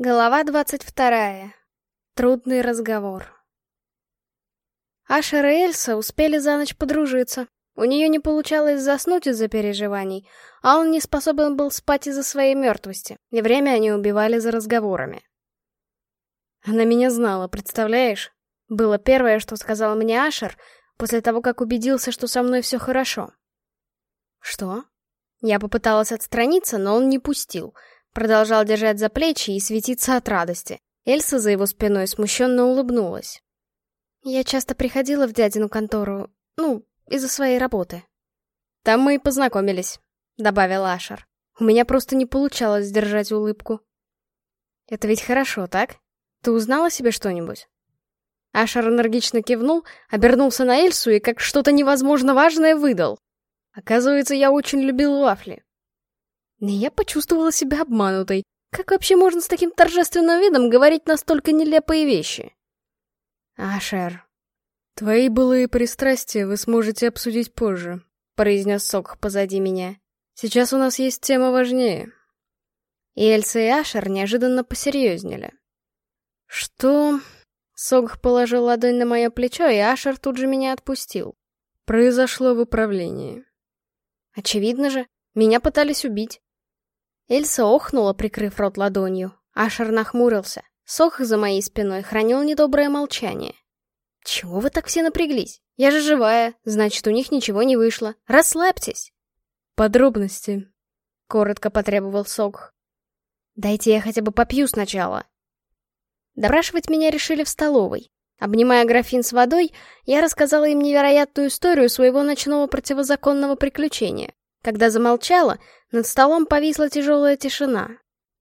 Глава двадцать вторая. Трудный разговор. Ашер и Эльса успели за ночь подружиться. У нее не получалось заснуть из-за переживаний, а он не способен был спать из-за своей мертвости, и время они убивали за разговорами. Она меня знала, представляешь? Было первое, что сказал мне Ашер, после того, как убедился, что со мной все хорошо. Что? Я попыталась отстраниться, но он не пустил — Продолжал держать за плечи и светиться от радости. Эльса за его спиной смущенно улыбнулась. Я часто приходила в дядину контору, ну, из-за своей работы. Там мы и познакомились, добавил Ашер. У меня просто не получалось сдержать улыбку. Это ведь хорошо, так? Ты узнала себе что-нибудь? Ашер энергично кивнул, обернулся на Эльсу и как что-то невозможно важное выдал. Оказывается, я очень любил вафли. И я почувствовала себя обманутой. Как вообще можно с таким торжественным видом говорить настолько нелепые вещи? Ашер. Твои былые пристрастия вы сможете обсудить позже, произнес Сок позади меня. Сейчас у нас есть тема важнее. И Эльса и Ашер неожиданно посерьезнели. Что? Сог положил ладонь на мое плечо, и Ашер тут же меня отпустил. Произошло в управлении. Очевидно же, меня пытались убить. Эльса охнула, прикрыв рот ладонью. Ашер нахмурился. Сох за моей спиной хранил недоброе молчание. «Чего вы так все напряглись? Я же живая, значит, у них ничего не вышло. Расслабьтесь!» «Подробности», — коротко потребовал Сок. «Дайте я хотя бы попью сначала». Допрашивать меня решили в столовой. Обнимая графин с водой, я рассказала им невероятную историю своего ночного противозаконного приключения. Когда замолчала, над столом повисла тяжелая тишина.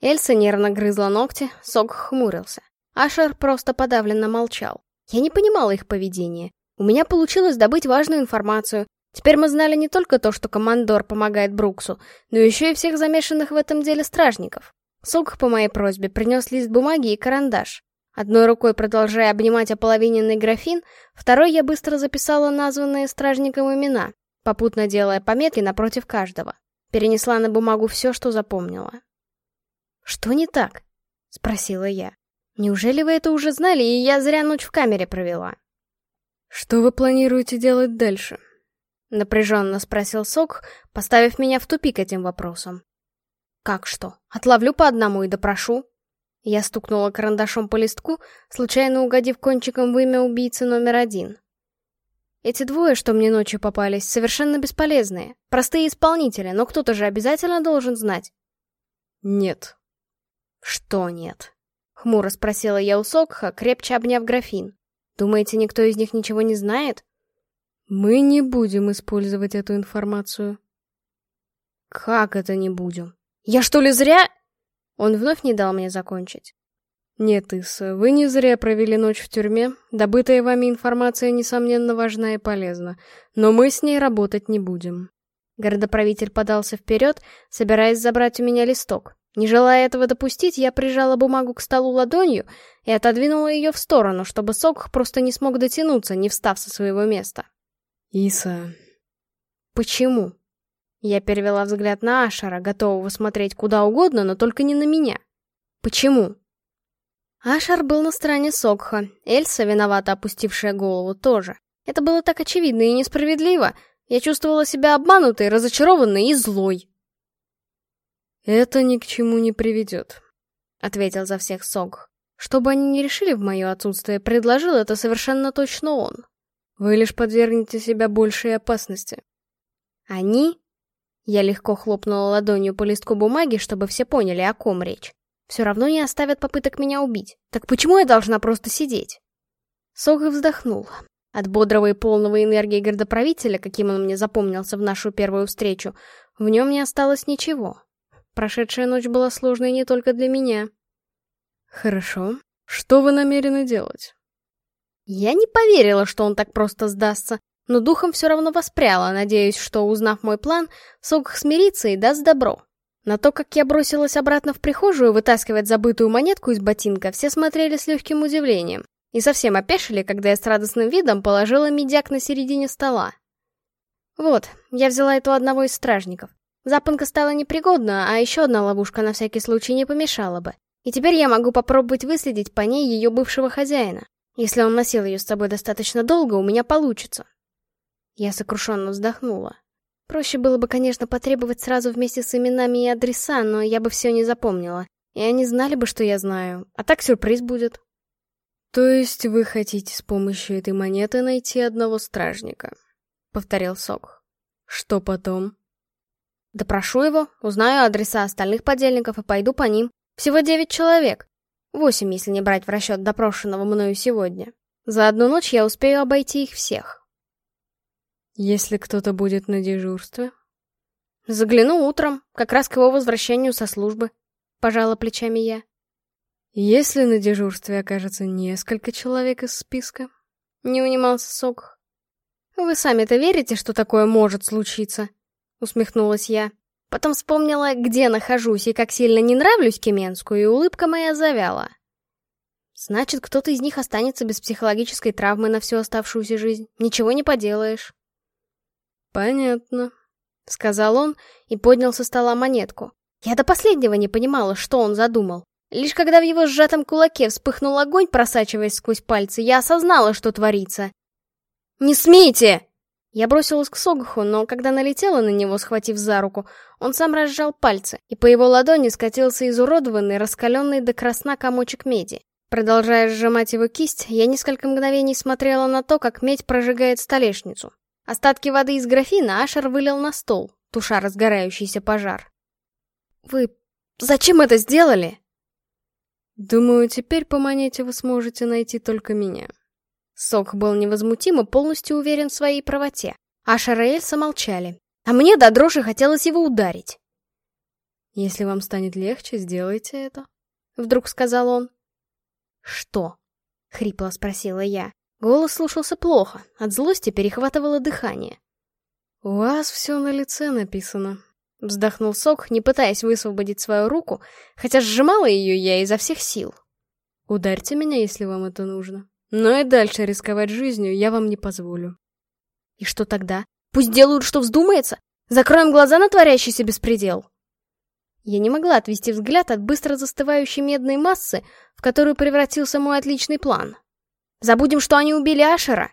Эльса нервно грызла ногти, Сок хмурился. Ашер просто подавленно молчал. Я не понимала их поведения. У меня получилось добыть важную информацию. Теперь мы знали не только то, что командор помогает Бруксу, но еще и всех замешанных в этом деле стражников. Сок по моей просьбе принес лист бумаги и карандаш. Одной рукой продолжая обнимать ополовиненный графин, второй я быстро записала названные стражником имена попутно делая пометки напротив каждого. Перенесла на бумагу все, что запомнила. «Что не так?» — спросила я. «Неужели вы это уже знали, и я зря ночь в камере провела?» «Что вы планируете делать дальше?» — напряженно спросил Сок, поставив меня в тупик этим вопросом. «Как что? Отловлю по одному и допрошу?» Я стукнула карандашом по листку, случайно угодив кончиком в имя убийцы номер один. Эти двое, что мне ночью попались, совершенно бесполезные. Простые исполнители, но кто-то же обязательно должен знать. Нет. Что нет? Хмуро спросила я у Сокха, крепче обняв графин. Думаете, никто из них ничего не знает? Мы не будем использовать эту информацию. Как это не будем? Я что ли зря... Он вновь не дал мне закончить. «Нет, Иса, вы не зря провели ночь в тюрьме. Добытая вами информация, несомненно, важна и полезна. Но мы с ней работать не будем». Городоправитель подался вперед, собираясь забрать у меня листок. Не желая этого допустить, я прижала бумагу к столу ладонью и отодвинула ее в сторону, чтобы Сокх просто не смог дотянуться, не встав со своего места. «Иса...» «Почему?» Я перевела взгляд на Ашера, готового смотреть куда угодно, но только не на меня. «Почему?» Ашар был на стороне Сокха, Эльса, виновата опустившая голову, тоже. Это было так очевидно и несправедливо. Я чувствовала себя обманутой, разочарованной и злой. «Это ни к чему не приведет», — ответил за всех Сокх. «Что бы они ни решили в мое отсутствие, предложил это совершенно точно он. Вы лишь подвергнете себя большей опасности». «Они?» Я легко хлопнула ладонью по листку бумаги, чтобы все поняли, о ком речь. Все равно не оставят попыток меня убить. Так почему я должна просто сидеть? Сога вздохнул. От бодрого и полного энергии городоправителя, каким он мне запомнился в нашу первую встречу, в нем не осталось ничего. Прошедшая ночь была сложной не только для меня. Хорошо. Что вы намерены делать? Я не поверила, что он так просто сдастся, но духом все равно воспряла, надеясь, что, узнав мой план, Сог смирится и даст добро. На то, как я бросилась обратно в прихожую вытаскивать забытую монетку из ботинка, все смотрели с легким удивлением. И совсем опешили, когда я с радостным видом положила медяк на середине стола. Вот, я взяла эту одного из стражников. Запонка стала непригодна, а еще одна ловушка на всякий случай не помешала бы. И теперь я могу попробовать выследить по ней ее бывшего хозяина. Если он носил ее с собой достаточно долго, у меня получится. Я сокрушенно вздохнула. Проще было бы, конечно, потребовать сразу вместе с именами и адреса, но я бы все не запомнила. И они знали бы, что я знаю. А так сюрприз будет. То есть вы хотите с помощью этой монеты найти одного стражника? Повторил Сок. Что потом? Допрошу его, узнаю адреса остальных подельников и пойду по ним. Всего девять человек. Восемь, если не брать в расчет допрошенного мною сегодня. За одну ночь я успею обойти их всех. Если кто-то будет на дежурстве? Загляну утром, как раз к его возвращению со службы. Пожала плечами я. Если на дежурстве окажется несколько человек из списка? Не унимался Сок. Вы сами-то верите, что такое может случиться? Усмехнулась я. Потом вспомнила, где нахожусь и как сильно не нравлюсь Кеменску, и улыбка моя завяла. Значит, кто-то из них останется без психологической травмы на всю оставшуюся жизнь. Ничего не поделаешь. «Понятно», — сказал он и поднял со стола монетку. Я до последнего не понимала, что он задумал. Лишь когда в его сжатом кулаке вспыхнул огонь, просачиваясь сквозь пальцы, я осознала, что творится. «Не смейте!» Я бросилась к Согху, но когда налетела на него, схватив за руку, он сам разжал пальцы, и по его ладони скатился изуродованный, раскаленный до красна комочек меди. Продолжая сжимать его кисть, я несколько мгновений смотрела на то, как медь прожигает столешницу. Остатки воды из графина Ашер вылил на стол, туша разгорающийся пожар. «Вы зачем это сделали?» «Думаю, теперь по монете вы сможете найти только меня». Сок был невозмутим и полностью уверен в своей правоте. Ашер и Эльса молчали. А мне до дрожи хотелось его ударить. «Если вам станет легче, сделайте это», — вдруг сказал он. «Что?» — хрипло спросила я. Голос слушался плохо, от злости перехватывало дыхание. «У вас все на лице написано», — вздохнул Сок, не пытаясь высвободить свою руку, хотя сжимала ее я изо всех сил. «Ударьте меня, если вам это нужно. Но и дальше рисковать жизнью я вам не позволю». «И что тогда? Пусть делают, что вздумается? Закроем глаза на творящийся беспредел?» Я не могла отвести взгляд от быстро застывающей медной массы, в которую превратился мой отличный план. Забудем, что они убили Ашера.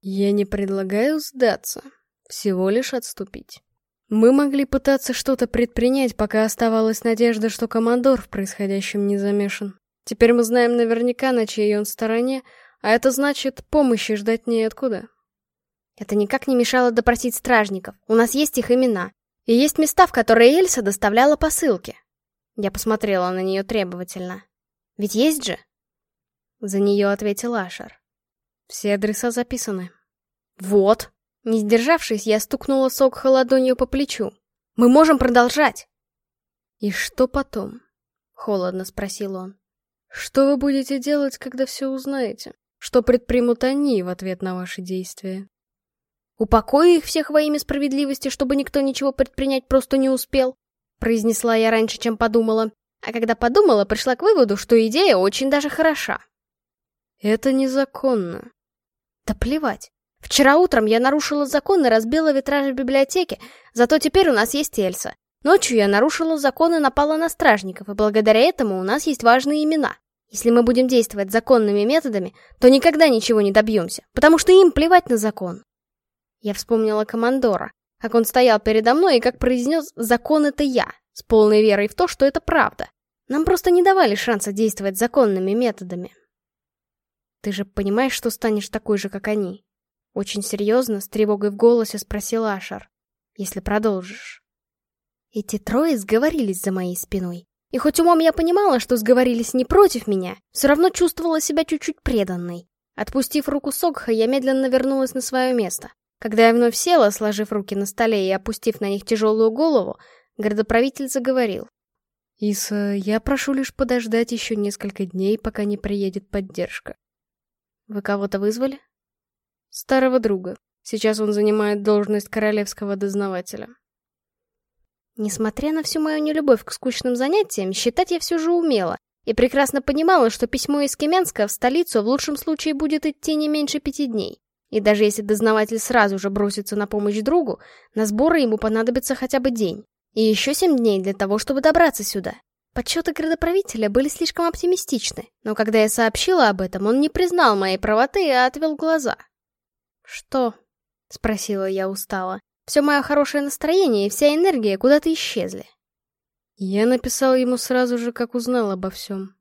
Я не предлагаю сдаться, всего лишь отступить. Мы могли пытаться что-то предпринять, пока оставалась надежда, что командор в происходящем не замешан. Теперь мы знаем наверняка, на чьей он стороне, а это значит, помощи ждать неоткуда. Это никак не мешало допросить стражников. У нас есть их имена. И есть места, в которые Эльса доставляла посылки. Я посмотрела на нее требовательно. Ведь есть же? За нее ответил Ашер. Все адреса записаны. Вот. Не сдержавшись, я стукнула сок ладонью по плечу. Мы можем продолжать. И что потом? Холодно спросил он. Что вы будете делать, когда все узнаете? Что предпримут они в ответ на ваши действия? Упокою их всех во имя справедливости, чтобы никто ничего предпринять просто не успел, произнесла я раньше, чем подумала. А когда подумала, пришла к выводу, что идея очень даже хороша. Это незаконно. Да плевать. Вчера утром я нарушила закон и разбила витраж в библиотеке, зато теперь у нас есть Эльса. Ночью я нарушила закон и напала на стражников, и благодаря этому у нас есть важные имена. Если мы будем действовать законными методами, то никогда ничего не добьемся, потому что им плевать на закон. Я вспомнила командора, как он стоял передо мной и как произнес «закон это я», с полной верой в то, что это правда. Нам просто не давали шанса действовать законными методами. Ты же понимаешь, что станешь такой же, как они? Очень серьезно, с тревогой в голосе спросил Ашар. Если продолжишь. Эти трое сговорились за моей спиной. И хоть умом я понимала, что сговорились не против меня, все равно чувствовала себя чуть-чуть преданной. Отпустив руку Согха, я медленно вернулась на свое место. Когда я вновь села, сложив руки на столе и опустив на них тяжелую голову, городоправитель заговорил. «Иса, я прошу лишь подождать еще несколько дней, пока не приедет поддержка. Вы кого-то вызвали? Старого друга. Сейчас он занимает должность королевского дознавателя. Несмотря на всю мою нелюбовь к скучным занятиям, считать я все же умела, и прекрасно понимала, что письмо из Кеменска в столицу в лучшем случае будет идти не меньше пяти дней. И даже если дознаватель сразу же бросится на помощь другу, на сборы ему понадобится хотя бы день. И еще семь дней для того, чтобы добраться сюда. Подсчеты градоправителя были слишком оптимистичны, но когда я сообщила об этом, он не признал моей правоты и отвел глаза. «Что?» — спросила я устало. Все мое хорошее настроение и вся энергия куда-то исчезли. Я написал ему сразу же, как узнал обо всем.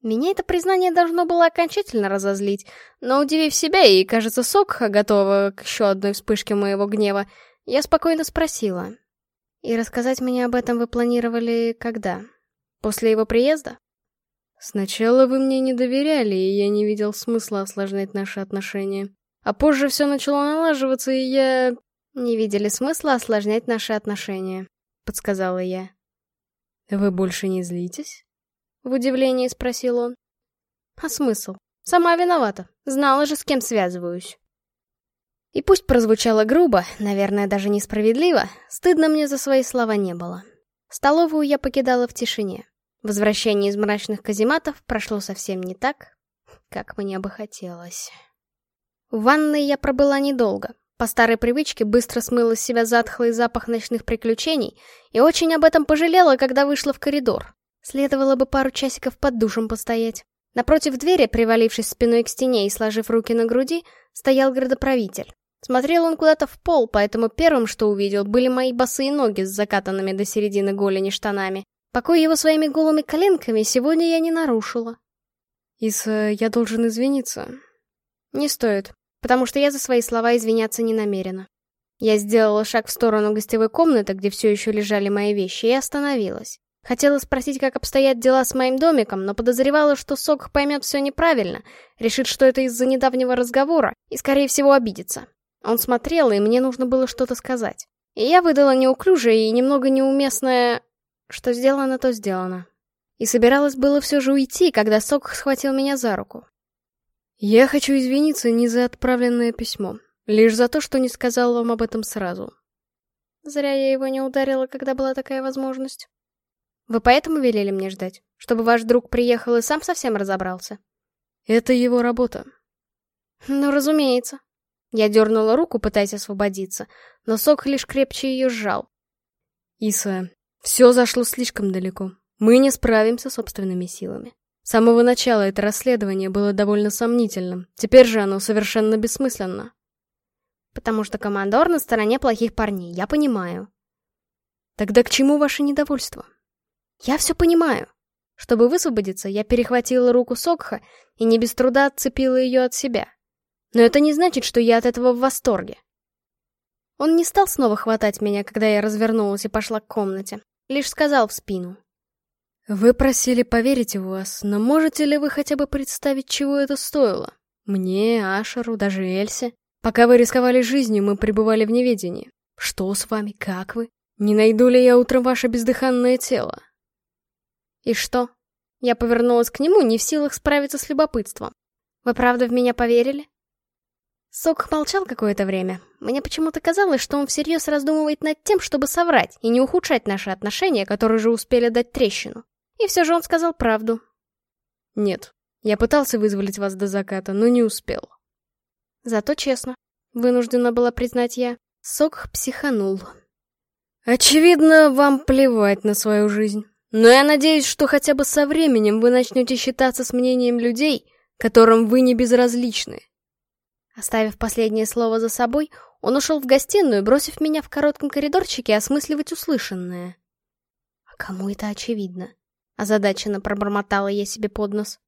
Меня это признание должно было окончательно разозлить, но удивив себя и, кажется, Сокха готова к еще одной вспышке моего гнева, я спокойно спросила. «И рассказать мне об этом вы планировали когда? После его приезда?» «Сначала вы мне не доверяли, и я не видел смысла осложнять наши отношения. А позже все начало налаживаться, и я...» «Не видели смысла осложнять наши отношения», — подсказала я. «Вы больше не злитесь?» В удивлении спросил он. А смысл? Сама виновата. Знала же, с кем связываюсь. И пусть прозвучало грубо, наверное, даже несправедливо, стыдно мне за свои слова не было. Столовую я покидала в тишине. Возвращение из мрачных казематов прошло совсем не так, как мне бы хотелось. В ванной я пробыла недолго. По старой привычке быстро смыла с себя затхлый запах ночных приключений и очень об этом пожалела, когда вышла в коридор. Следовало бы пару часиков под душем постоять. Напротив двери, привалившись спиной к стене и сложив руки на груди, стоял градоправитель. Смотрел он куда-то в пол, поэтому первым, что увидел, были мои босые ноги с закатанными до середины голени штанами. Покой его своими голыми коленками сегодня я не нарушила. «Иса, я должен извиниться». «Не стоит, потому что я за свои слова извиняться не намерена». Я сделала шаг в сторону гостевой комнаты, где все еще лежали мои вещи, и остановилась. Хотела спросить, как обстоят дела с моим домиком, но подозревала, что Сок поймет все неправильно, решит, что это из-за недавнего разговора, и, скорее всего, обидится. Он смотрел, и мне нужно было что-то сказать. И я выдала неуклюжее и немного неуместное... Что сделано, то сделано. И собиралась было все же уйти, когда Сок схватил меня за руку. «Я хочу извиниться не за отправленное письмо, лишь за то, что не сказал вам об этом сразу». Зря я его не ударила, когда была такая возможность. Вы поэтому велели мне ждать? Чтобы ваш друг приехал и сам совсем разобрался? Это его работа. Ну, разумеется. Я дернула руку, пытаясь освободиться, но сок лишь крепче ее сжал. Иса, все зашло слишком далеко. Мы не справимся собственными силами. С самого начала это расследование было довольно сомнительным. Теперь же оно совершенно бессмысленно. Потому что командор на стороне плохих парней, я понимаю. Тогда к чему ваше недовольство? Я все понимаю. Чтобы высвободиться, я перехватила руку Сокха и не без труда отцепила ее от себя. Но это не значит, что я от этого в восторге. Он не стал снова хватать меня, когда я развернулась и пошла к комнате. Лишь сказал в спину. «Вы просили поверить в вас, но можете ли вы хотя бы представить, чего это стоило? Мне, Ашеру, даже Эльсе. Пока вы рисковали жизнью, мы пребывали в неведении. Что с вами, как вы? Не найду ли я утром ваше бездыханное тело?» И что? Я повернулась к нему, не в силах справиться с любопытством. Вы правда в меня поверили? Сок молчал какое-то время. Мне почему-то казалось, что он всерьез раздумывает над тем, чтобы соврать и не ухудшать наши отношения, которые же успели дать трещину. И все же он сказал правду. Нет, я пытался вызволить вас до заката, но не успел. Зато честно. Вынуждена была признать я. Сок психанул. Очевидно, вам плевать на свою жизнь. Но я надеюсь, что хотя бы со временем вы начнете считаться с мнением людей, которым вы не безразличны. Оставив последнее слово за собой, он ушел в гостиную, бросив меня в коротком коридорчике осмысливать услышанное. А кому это очевидно? Озадаченно пробормотала я себе под нос.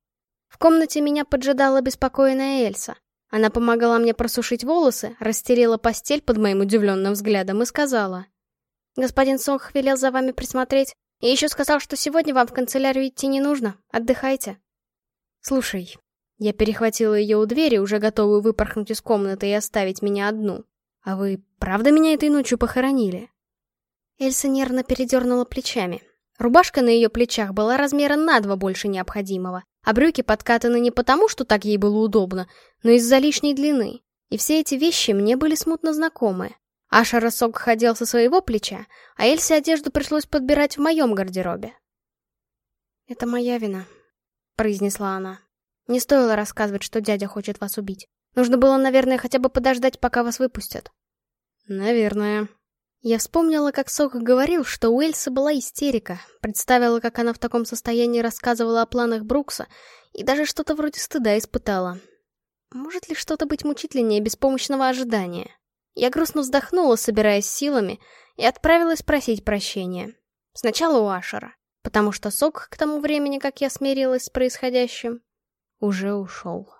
В комнате меня поджидала беспокойная Эльса. Она помогала мне просушить волосы, расстелила постель под моим удивленным взглядом и сказала. «Господин Сох велел за вами присмотреть. И еще сказал, что сегодня вам в канцелярию идти не нужно. Отдыхайте. Слушай, я перехватила ее у двери, уже готовую выпорхнуть из комнаты и оставить меня одну. А вы правда меня этой ночью похоронили? Эльса нервно передернула плечами. Рубашка на ее плечах была размера на два больше необходимого, а брюки подкатаны не потому, что так ей было удобно, но из-за лишней длины. И все эти вещи мне были смутно знакомы. Аша Росок ходил со своего плеча, а Эльсе одежду пришлось подбирать в моем гардеробе. «Это моя вина», — произнесла она. «Не стоило рассказывать, что дядя хочет вас убить. Нужно было, наверное, хотя бы подождать, пока вас выпустят». «Наверное». Я вспомнила, как Сок говорил, что у Эльсы была истерика, представила, как она в таком состоянии рассказывала о планах Брукса, и даже что-то вроде стыда испытала. Может ли что-то быть мучительнее беспомощного ожидания? Я грустно вздохнула, собираясь силами, и отправилась просить прощения. Сначала у Ашера, потому что Сок к тому времени, как я смирилась с происходящим, уже ушел.